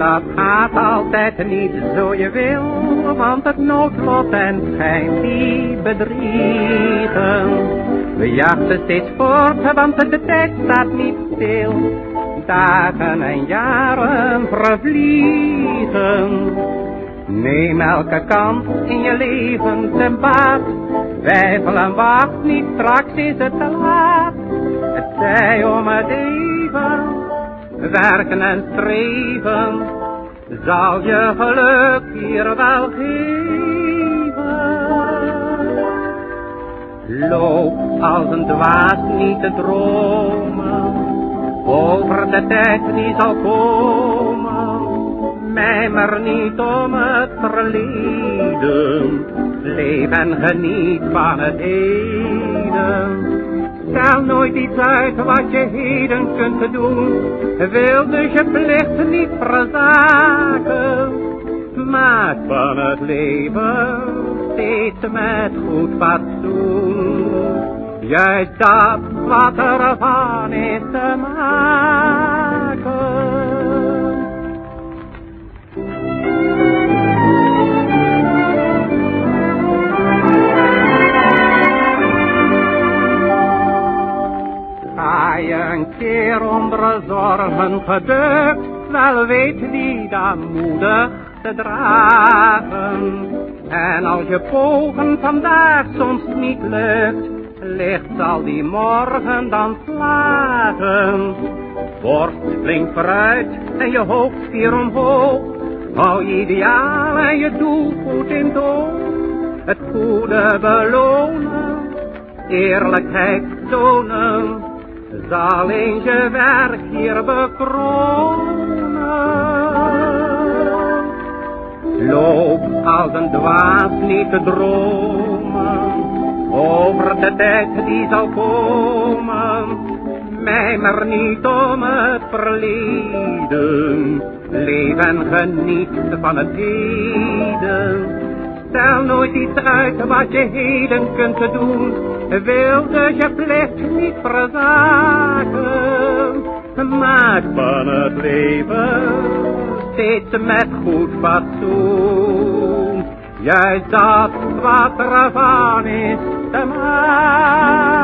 dat gaat altijd niet zo je wil, want het noodlot en schijn die bedriegen. We jachten steeds voort, want de tijd staat niet stil. Dagen en jaren vervliegen. Neem elke kans in je leven ten baat. Twijfel en wacht niet, straks is het te laat. Het zij om het even, werken en streven, zal je geluk hier wel geven. Loop als een dwaas niet te dromen, over de tijd die zal komen. Mijmer niet om het verleden, leef en geniet van het heden. Stel nooit iets uit wat je heden kunt doen. Wil dus je plicht niet verzaken. Leven steeds met goed fatsoen. Juist dat wat er van is te maken. Ga een keer onder zorgen gedukt, wel weet wie dan moedig te dragen. En als je pogen vandaag soms niet lukt, licht zal die morgen dan slagen. Borst flink vooruit en je hoofd hier omhoog, hou ideaal en je doel goed in toon. Het goede belonen, eerlijkheid tonen zal eens je werk hier bekronen. Als een dwaas niet te dromen, over de tijd die zal komen. Mijmer niet om het verleden, leef en geniet van het heden. Stel nooit iets uit wat je heden kunt doen. Wilde je plicht niet verzaken. Maak van het leven steeds met goed fatsoen juist dat wat ervan is te maken.